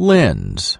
lens.